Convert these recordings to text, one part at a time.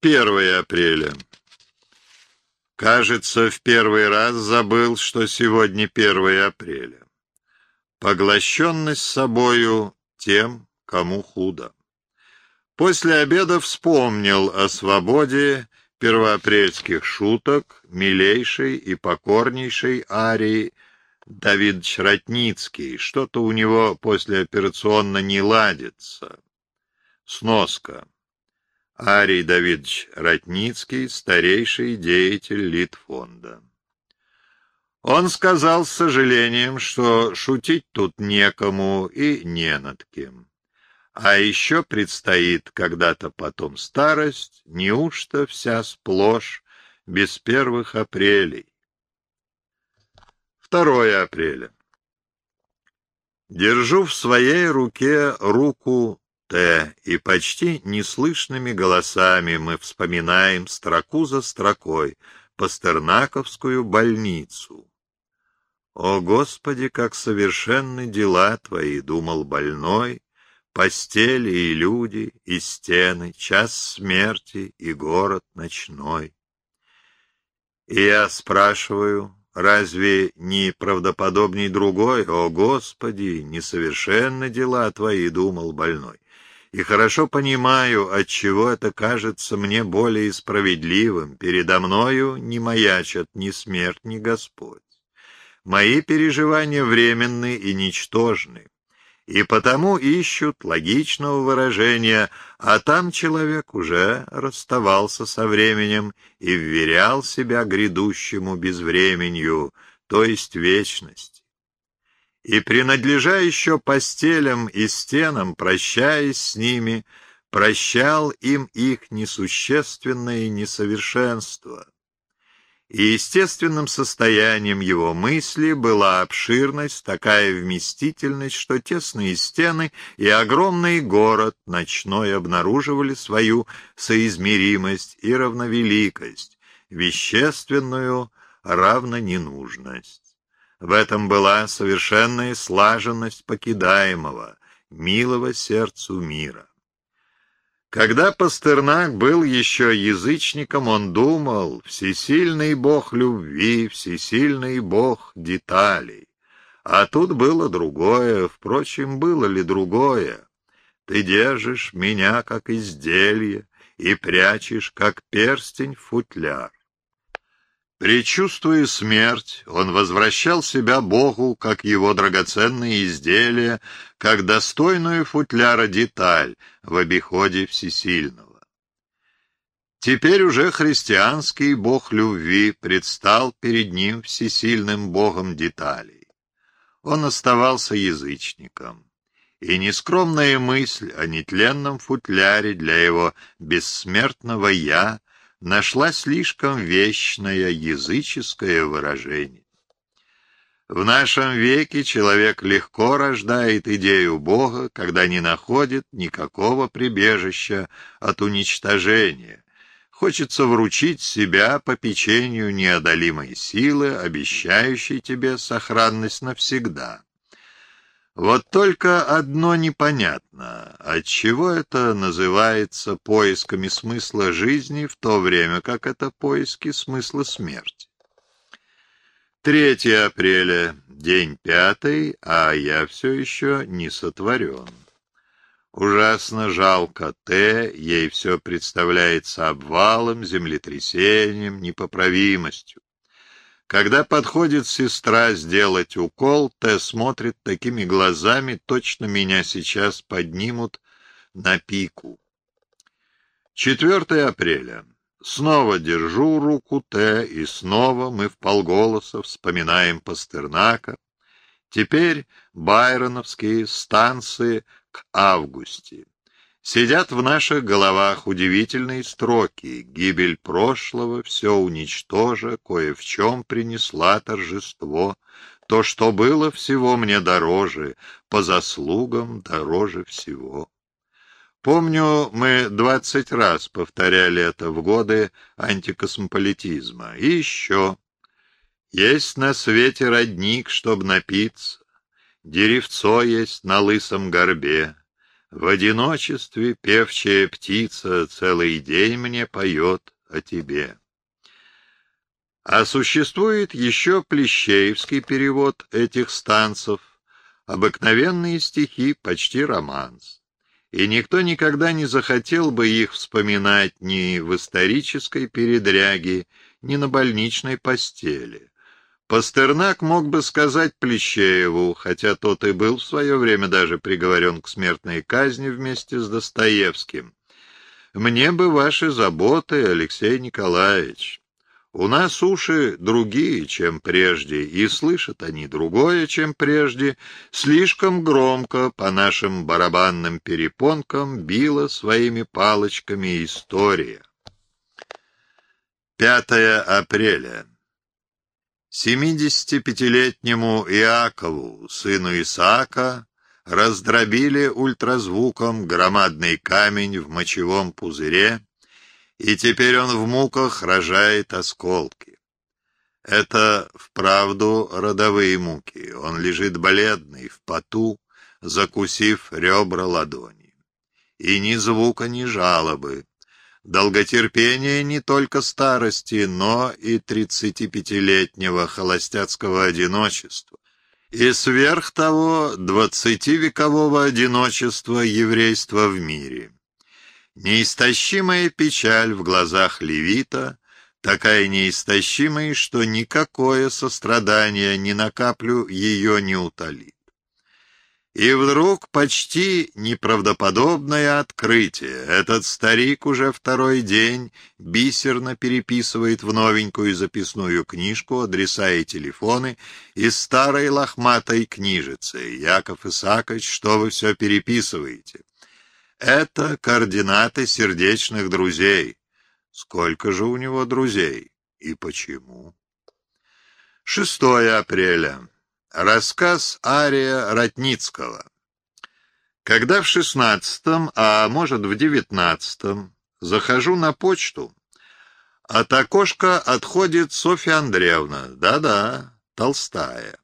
1 апреля. Кажется, в первый раз забыл, что сегодня 1 апреля. Поглощенность собою тем, кому худо. После обеда вспомнил о свободе первоапрельских шуток милейшей и покорнейшей арии Давид Шратницкий. Что-то у него послеоперационно не ладится. Сноска. Арий Давидович Ратницкий, старейший деятель Литфонда. Он сказал с сожалением, что шутить тут некому и не над кем. А еще предстоит когда-то потом старость, неужто вся сплошь без первых апрелей. 2 апреля. Держу в своей руке руку Т, и почти неслышными голосами мы вспоминаем строку за строкой Пастернаковскую больницу. «О, Господи, как совершенны дела Твои!» — думал больной, постели и люди, и стены, час смерти и город ночной. И я спрашиваю, разве не правдоподобней другой? О, Господи, несовершенны дела Твои, — думал больной и хорошо понимаю, отчего это кажется мне более справедливым. Передо мною не маячат ни смерть, ни Господь. Мои переживания временны и ничтожны, и потому ищут логичного выражения, а там человек уже расставался со временем и вверял себя грядущему безвременью, то есть вечность и, принадлежа еще постелям и стенам, прощаясь с ними, прощал им их несущественное несовершенство. И естественным состоянием его мысли была обширность, такая вместительность, что тесные стены и огромный город ночной обнаруживали свою соизмеримость и равновеликость, вещественную равноненужность. В этом была совершенная слаженность покидаемого, милого сердцу мира. Когда Пастернак был еще язычником, он думал, всесильный бог любви, всесильный бог деталей. А тут было другое, впрочем, было ли другое? Ты держишь меня, как изделие, и прячешь, как перстень, футляр. Причувствуя смерть, он возвращал себя Богу, как его драгоценные изделия, как достойную футляра деталь в обиходе всесильного. Теперь уже христианский Бог любви предстал перед ним всесильным Богом деталей. Он оставался язычником, и нескромная мысль о нетленном футляре для его бессмертного «я» нашла слишком вечное языческое выражение. В нашем веке человек легко рождает идею Бога, когда не находит никакого прибежища от уничтожения. Хочется вручить себя по печенью неодолимой силы, обещающей тебе сохранность навсегда. Вот только одно непонятно, отчего это называется поисками смысла жизни, в то время как это поиски смысла смерти. 3 апреля, день пятый, а я все еще не сотворен. Ужасно жалко Т, ей все представляется обвалом, землетрясением, непоправимостью. Когда подходит сестра сделать укол, Т смотрит такими глазами, точно меня сейчас поднимут на пику. 4 апреля. Снова держу руку Т, и снова мы в полголоса вспоминаем Пастернака. Теперь байроновские станции к августе. Сидят в наших головах удивительные строки. Гибель прошлого все уничтожа, кое в чем принесла торжество. То, что было всего мне дороже, по заслугам дороже всего. Помню, мы двадцать раз повторяли это в годы антикосмополитизма. И еще. Есть на свете родник, чтоб напиться, Деревцо есть на лысом горбе, В одиночестве певчая птица целый день мне поет о тебе. А существует еще плещеевский перевод этих станцев, обыкновенные стихи, почти романс. И никто никогда не захотел бы их вспоминать ни в исторической передряге, ни на больничной постели. Пастернак мог бы сказать Плещееву, хотя тот и был в свое время даже приговорен к смертной казни вместе с Достоевским. «Мне бы ваши заботы, Алексей Николаевич. У нас уши другие, чем прежде, и слышат они другое, чем прежде. Слишком громко по нашим барабанным перепонкам била своими палочками история». 5 апреля. Семидесятипятилетнему Иакову, сыну Исаака, раздробили ультразвуком громадный камень в мочевом пузыре, и теперь он в муках рожает осколки. Это вправду родовые муки. Он лежит бледный, в поту, закусив ребра ладони. И ни звука, ни жалобы, долготерпение не только старости, но и тридцатипятилетнего холостяцкого одиночества, и сверх того двадцативекового одиночества еврейства в мире. Неистощимая печаль в глазах Левита, такая неистощимая, что никакое сострадание ни на каплю ее не утолит. И вдруг почти неправдоподобное открытие. Этот старик уже второй день бисерно переписывает в новенькую записную книжку адреса и телефоны из старой лохматой книжицы. Яков Исаакович, что вы все переписываете? Это координаты сердечных друзей. Сколько же у него друзей? И почему? 6 апреля. Рассказ Ария Ратницкого. Когда в шестнадцатом, а может в девятнадцатом, захожу на почту, от окошка отходит Софья Андреевна, да-да, толстая.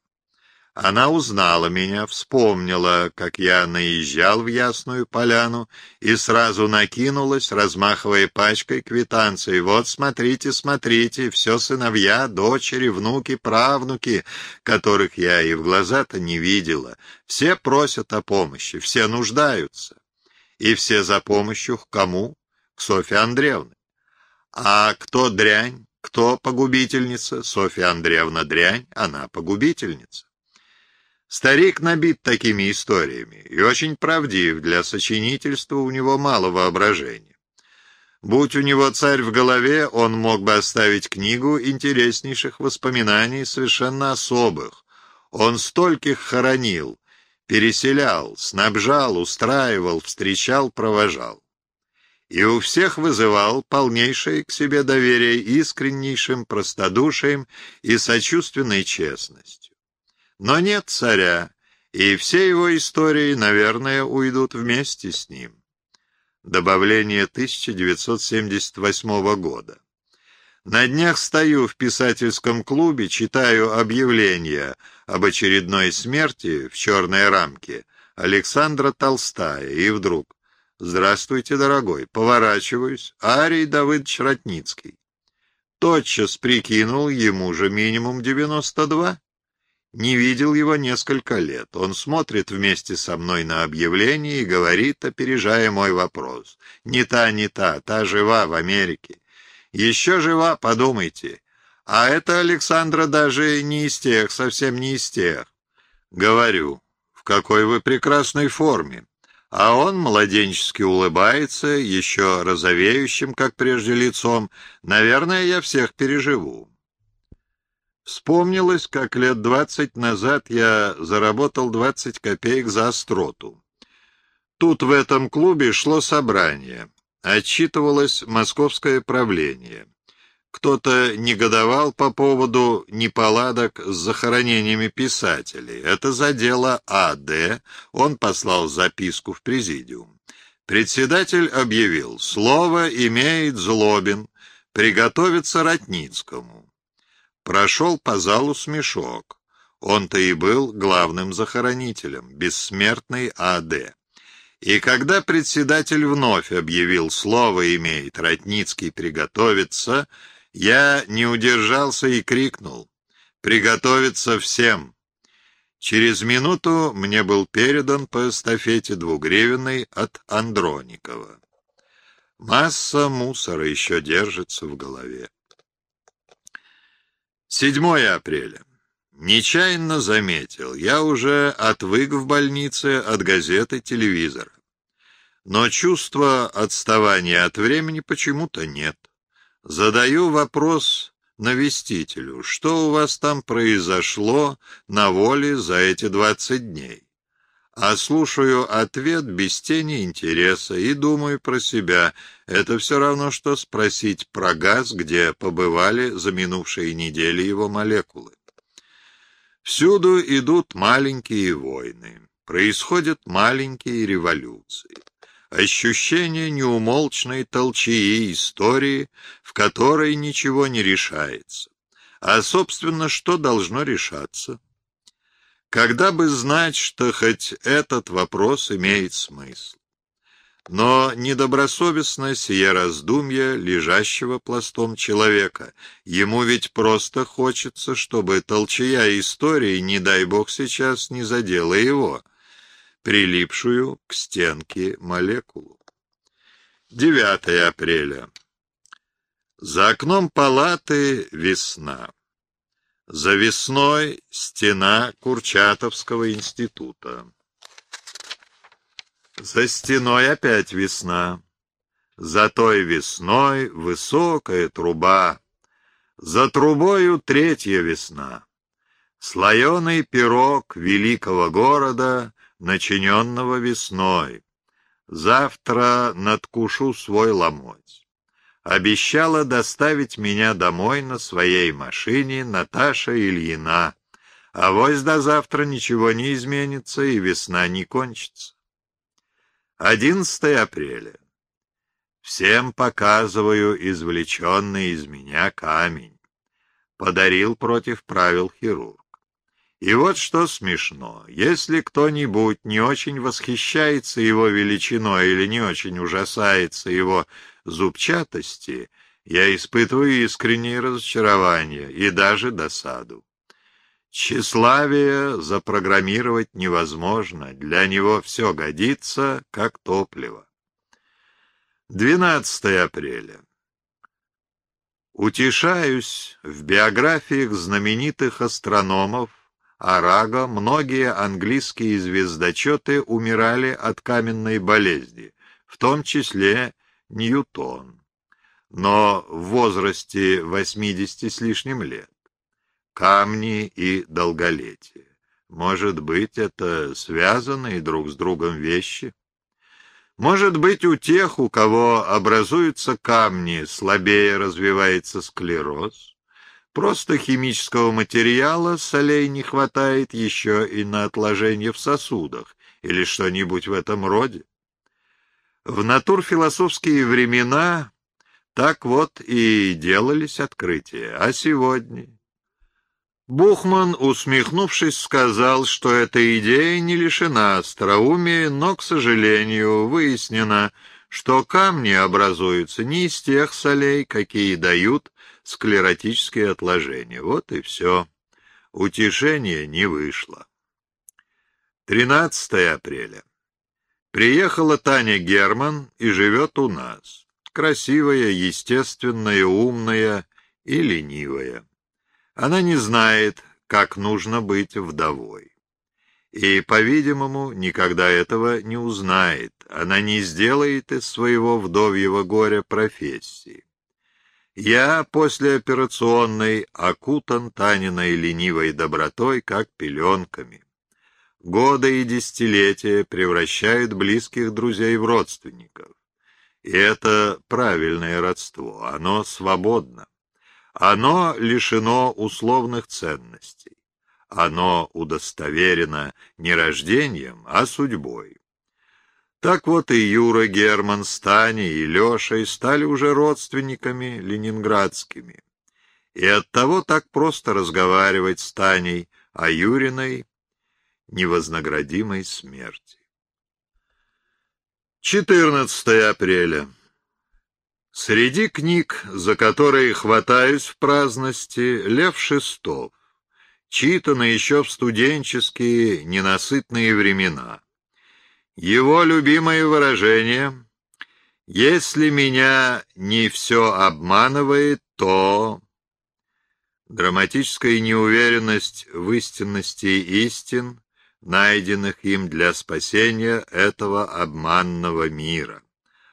Она узнала меня, вспомнила, как я наезжал в Ясную Поляну и сразу накинулась, размахивая пачкой квитанций. «Вот, смотрите, смотрите, все сыновья, дочери, внуки, правнуки, которых я и в глаза-то не видела. Все просят о помощи, все нуждаются. И все за помощью к кому? К Софье Андреевне. А кто дрянь, кто погубительница? Софья Андреевна дрянь, она погубительница. Старик набит такими историями и очень правдив, для сочинительства у него мало воображения. Будь у него царь в голове, он мог бы оставить книгу интереснейших воспоминаний совершенно особых. Он стольких хоронил, переселял, снабжал, устраивал, встречал, провожал. И у всех вызывал полнейшее к себе доверие искреннейшим простодушием и сочувственной честностью. Но нет царя, и все его истории, наверное, уйдут вместе с ним. Добавление 1978 года. На днях стою в писательском клубе, читаю объявление об очередной смерти в черной рамке Александра Толстая, и вдруг «Здравствуйте, дорогой!» Поворачиваюсь. Арий Давыдович Ратницкий. Тотчас прикинул, ему же минимум 92. Не видел его несколько лет. Он смотрит вместе со мной на объявление и говорит, опережая мой вопрос. Не та, не та, та жива в Америке. Еще жива, подумайте. А это Александра даже не из тех, совсем не из тех. Говорю, в какой вы прекрасной форме. А он младенчески улыбается, еще розовеющим, как прежде, лицом. Наверное, я всех переживу. Вспомнилось, как лет двадцать назад я заработал двадцать копеек за остроту. Тут в этом клубе шло собрание. Отчитывалось московское правление. Кто-то негодовал по поводу неполадок с захоронениями писателей. Это за дело А.Д. Он послал записку в президиум. Председатель объявил, слово имеет Злобин, приготовиться Ратницкому. Прошел по залу смешок. Он-то и был главным захоронителем, бессмертный А.Д. И когда председатель вновь объявил слово «имеет Ратницкий приготовиться», я не удержался и крикнул «Приготовиться всем!». Через минуту мне был передан по эстафете двугривенный от Андроникова. Масса мусора еще держится в голове. 7 апреля. Нечаянно заметил, я уже отвык в больнице от газеты телевизора. Но чувства отставания от времени почему-то нет. Задаю вопрос навестителю, что у вас там произошло на воле за эти двадцать дней? А слушаю ответ без тени интереса и думаю про себя. Это все равно, что спросить про газ, где побывали за минувшие недели его молекулы. Всюду идут маленькие войны, происходят маленькие революции. Ощущение неумолчной толчии истории, в которой ничего не решается. А, собственно, что должно решаться? Когда бы знать, что хоть этот вопрос имеет смысл. Но недобросовестно сие раздумье лежащего пластом человека. Ему ведь просто хочется, чтобы толчая истории, не дай бог сейчас, не задела его, прилипшую к стенке молекулу. 9 апреля. За окном палаты весна. За весной стена Курчатовского института. За стеной опять весна. За той весной высокая труба. За трубою третья весна. Слоеный пирог великого города, начиненного весной. Завтра надкушу свой ломоть. Обещала доставить меня домой на своей машине Наташа Ильина. А вось до завтра ничего не изменится, и весна не кончится. 11 апреля. Всем показываю извлеченный из меня камень. Подарил против правил хирург. И вот что смешно. Если кто-нибудь не очень восхищается его величиной или не очень ужасается его зубчатости, я испытываю искреннее разочарование и даже досаду. Тщеславие запрограммировать невозможно, для него все годится, как топливо. 12 апреля. Утешаюсь, в биографиях знаменитых астрономов Арага многие английские звездочеты умирали от каменной болезни, в том числе Ньютон, но в возрасте 80 с лишним лет камни и долголетие. Может быть, это связанные друг с другом вещи? Может быть, у тех, у кого образуются камни, слабее развивается склероз? Просто химического материала солей не хватает еще и на отложение в сосудах или что-нибудь в этом роде. В натурфилософские времена так вот и делались открытия, а сегодня... Бухман, усмехнувшись, сказал, что эта идея не лишена остроумия, но, к сожалению, выяснено, что камни образуются не из тех солей, какие дают склеротические отложения. Вот и все. Утешение не вышло. 13 апреля. Приехала Таня Герман и живет у нас. Красивая, естественная, умная и ленивая. Она не знает, как нужно быть вдовой. И, по-видимому, никогда этого не узнает. Она не сделает из своего вдовьего горя профессии. Я после операционной окутан Таниной ленивой добротой, как пеленками. Годы и десятилетия превращают близких друзей в родственников. И это правильное родство, оно свободно. Оно лишено условных ценностей. Оно удостоверено не рождением, а судьбой. Так вот и Юра Герман с Таней и стали уже родственниками ленинградскими. И оттого так просто разговаривать с Таней о Юриной невознаградимой смерти. 14 апреля. Среди книг, за которые хватаюсь в праздности, Лев Шестов, читано еще в студенческие ненасытные времена. Его любимое выражение «Если меня не все обманывает, то...» Драматическая неуверенность в истинности истин — найденных им для спасения этого обманного мира.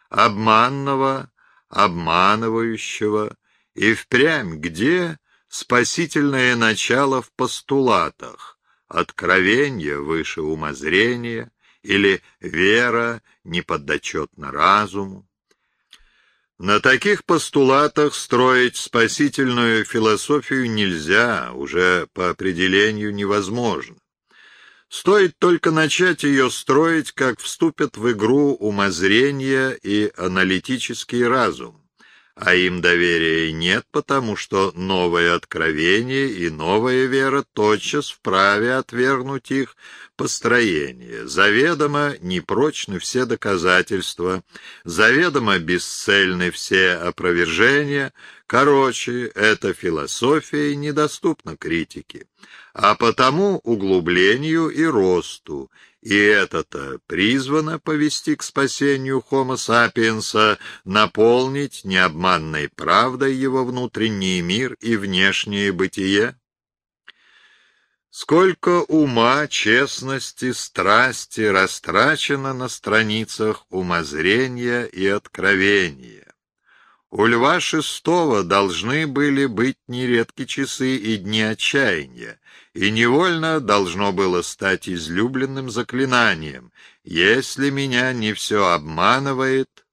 Обманного, обманывающего, и впрямь где спасительное начало в постулатах, откровение выше умозрения или вера не подотчетна разуму. На таких постулатах строить спасительную философию нельзя, уже по определению невозможно. Стоит только начать ее строить, как вступят в игру умозрение и аналитический разум, а им доверия нет, потому что новое откровение и новая вера тотчас вправе отвергнуть их построение. Заведомо непрочны все доказательства, заведомо бесцельны все опровержения, короче, эта философия недоступна критике а потому углублению и росту, и это-то призвано повести к спасению Homo sapiens, наполнить необманной правдой его внутренний мир и внешнее бытие? Сколько ума, честности, страсти растрачено на страницах умозрения и откровения. У Льва Шестого должны были быть нередки часы и дни отчаяния, и невольно должно было стать излюбленным заклинанием «Если меня не все обманывает...»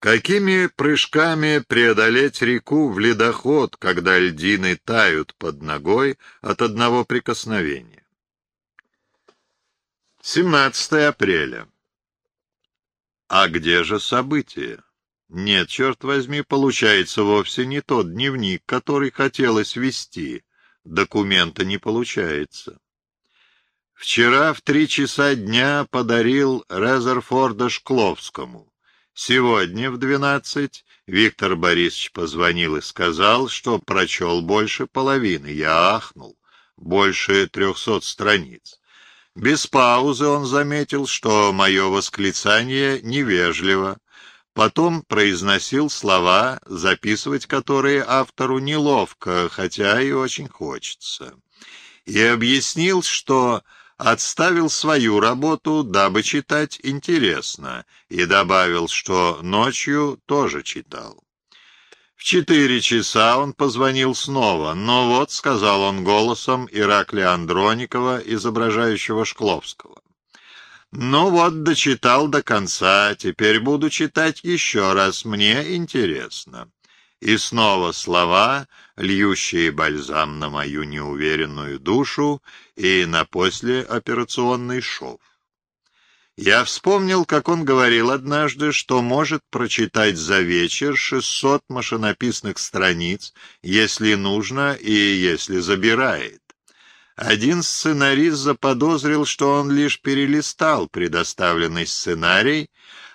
Какими прыжками преодолеть реку в ледоход, когда льдины тают под ногой от одного прикосновения? 17 апреля. А где же события? Нет, черт возьми, получается вовсе не тот дневник, который хотелось вести. Документа не получается. Вчера в три часа дня подарил Резерфорда Шкловскому. Сегодня в двенадцать Виктор Борисович позвонил и сказал, что прочел больше половины. Я ахнул. Больше трехсот страниц. Без паузы он заметил, что мое восклицание невежливо. Потом произносил слова, записывать которые автору неловко, хотя и очень хочется. И объяснил, что отставил свою работу, дабы читать интересно, и добавил, что ночью тоже читал. В четыре часа он позвонил снова, но вот, — сказал он голосом Ираклия Андроникова, изображающего Шкловского. Ну вот, дочитал до конца, теперь буду читать еще раз, мне интересно. И снова слова, льющие бальзам на мою неуверенную душу и на послеоперационный шов. Я вспомнил, как он говорил однажды, что может прочитать за вечер 600 машинописных страниц, если нужно и если забирает. Один сценарист заподозрил, что он лишь перелистал предоставленный сценарий,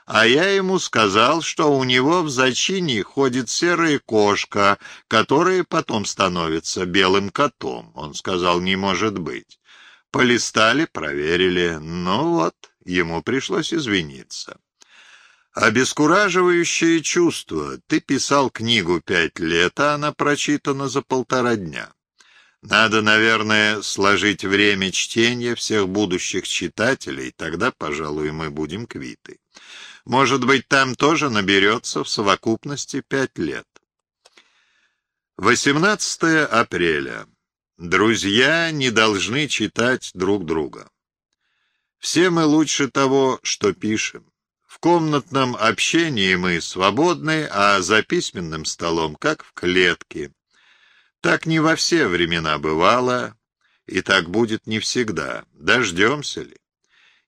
а я ему сказал, что у него в зачине ходит серая кошка, которая потом становится белым котом. Он сказал, не может быть. Полистали, проверили. Ну вот, ему пришлось извиниться. Обескураживающее чувство. Ты писал книгу пять лет, а она прочитана за полтора дня. Надо, наверное, сложить время чтения всех будущих читателей, тогда, пожалуй, мы будем квиты. Может быть, там тоже наберется в совокупности пять лет. 18 апреля. Друзья не должны читать друг друга. Все мы лучше того, что пишем. В комнатном общении мы свободны, а за письменным столом, как в клетке. Так не во все времена бывало, и так будет не всегда. Дождемся ли?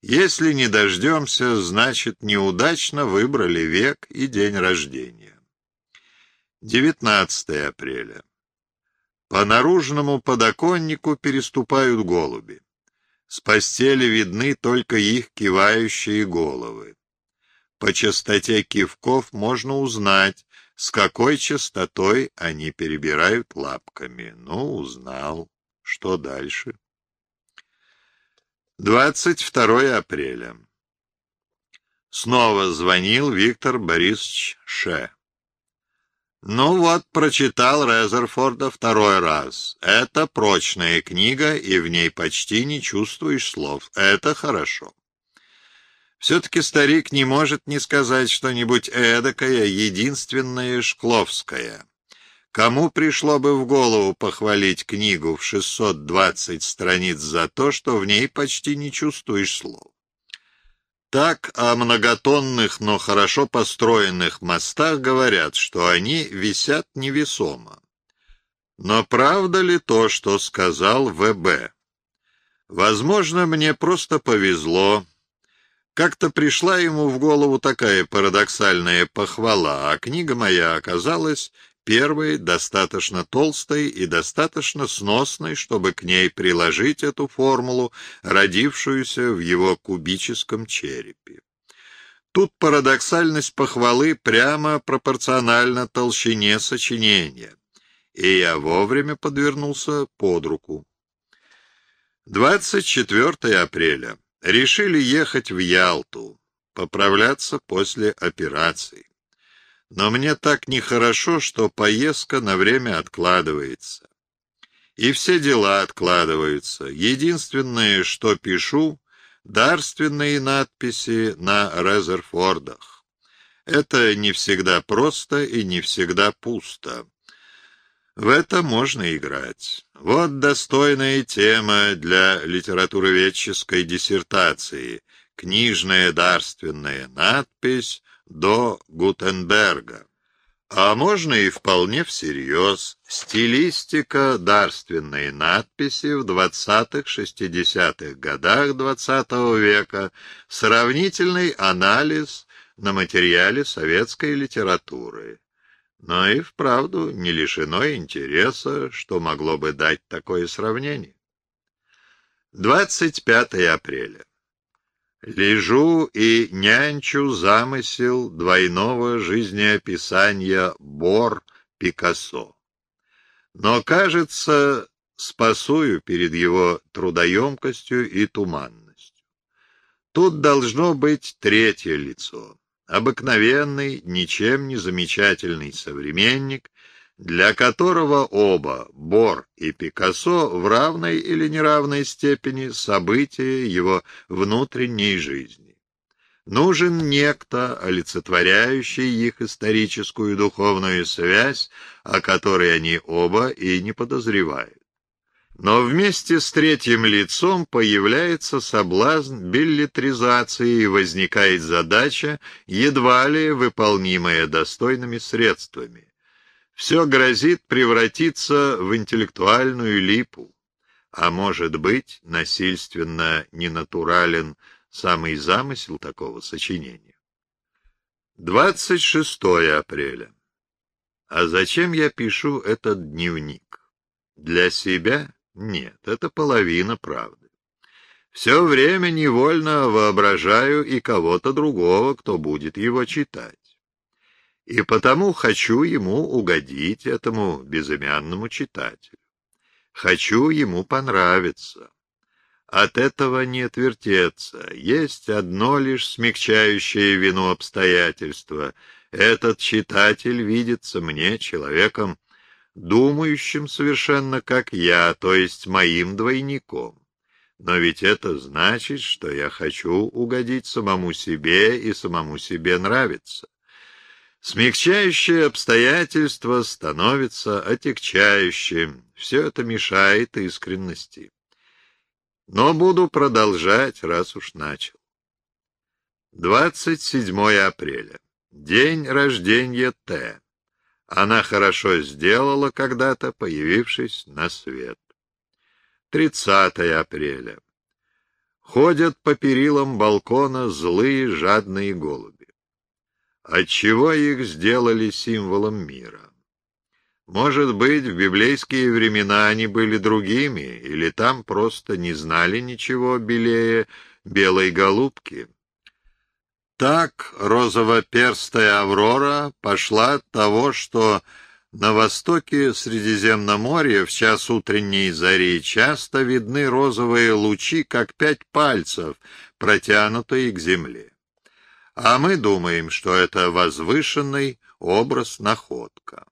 Если не дождемся, значит, неудачно выбрали век и день рождения. 19 апреля. По наружному подоконнику переступают голуби. С постели видны только их кивающие головы. По частоте кивков можно узнать, с какой частотой они перебирают лапками. Ну, узнал. Что дальше? 22 апреля. Снова звонил Виктор Борисович Ше. Ну вот, прочитал Резерфорда второй раз. Это прочная книга, и в ней почти не чувствуешь слов. Это хорошо. Все-таки старик не может не сказать что-нибудь эдакое, единственное шкловское. Кому пришло бы в голову похвалить книгу в 620 страниц за то, что в ней почти не чувствуешь слов? Так о многотонных, но хорошо построенных мостах говорят, что они висят невесомо. Но правда ли то, что сказал ВБ? Возможно, мне просто повезло. Как-то пришла ему в голову такая парадоксальная похвала, а книга моя оказалась первой достаточно толстой и достаточно сносной, чтобы к ней приложить эту формулу, родившуюся в его кубическом черепе. Тут парадоксальность похвалы прямо пропорциональна толщине сочинения, и я вовремя подвернулся под руку. 24 апреля. Решили ехать в Ялту, поправляться после операции. Но мне так нехорошо, что поездка на время откладывается. И все дела откладываются. Единственное, что пишу, дарственные надписи на Резерфордах. Это не всегда просто и не всегда пусто. В это можно играть. Вот достойная тема для литературоведческой диссертации. Книжная дарственная надпись до Гутенберга. А можно и вполне всерьез. Стилистика дарственной надписи в 20-60-х годах XX -го века, сравнительный анализ на материале советской литературы. Но и вправду не лишено интереса, что могло бы дать такое сравнение. 25 апреля. Лежу и нянчу замысел двойного жизнеописания Бор Пикассо. Но, кажется, спасую перед его трудоемкостью и туманностью. Тут должно быть третье лицо, обыкновенный, ничем не замечательный современник, для которого оба, Бор и Пикассо, в равной или неравной степени события его внутренней жизни. Нужен некто, олицетворяющий их историческую и духовную связь, о которой они оба и не подозревают. Но вместе с третьим лицом появляется соблазн билетризации и возникает задача, едва ли выполнимая достойными средствами все грозит превратиться в интеллектуальную липу, а может быть, насильственно ненатурален самый замысел такого сочинения. 26 апреля. А зачем я пишу этот дневник? Для себя? Нет, это половина правды. Все время невольно воображаю и кого-то другого, кто будет его читать и потому хочу ему угодить, этому безымянному читателю. Хочу ему понравиться. От этого не отвертеться. Есть одно лишь смягчающее вину обстоятельства. Этот читатель видится мне человеком, думающим совершенно как я, то есть моим двойником. Но ведь это значит, что я хочу угодить самому себе и самому себе нравиться. Смягчающее обстоятельство становится отягчающим. Все это мешает искренности. Но буду продолжать, раз уж начал. 27 апреля. День рождения Т. Она хорошо сделала когда-то, появившись на свет. 30 апреля. Ходят по перилам балкона злые жадные голуби. Отчего их сделали символом мира? Может быть, в библейские времена они были другими, или там просто не знали ничего белее белой голубки. Так розово-перстая Аврора пошла от того, что на востоке Средиземноморья в час утренней зари часто видны розовые лучи, как пять пальцев, протянутые к земле. А мы думаем, что это возвышенный образ находка.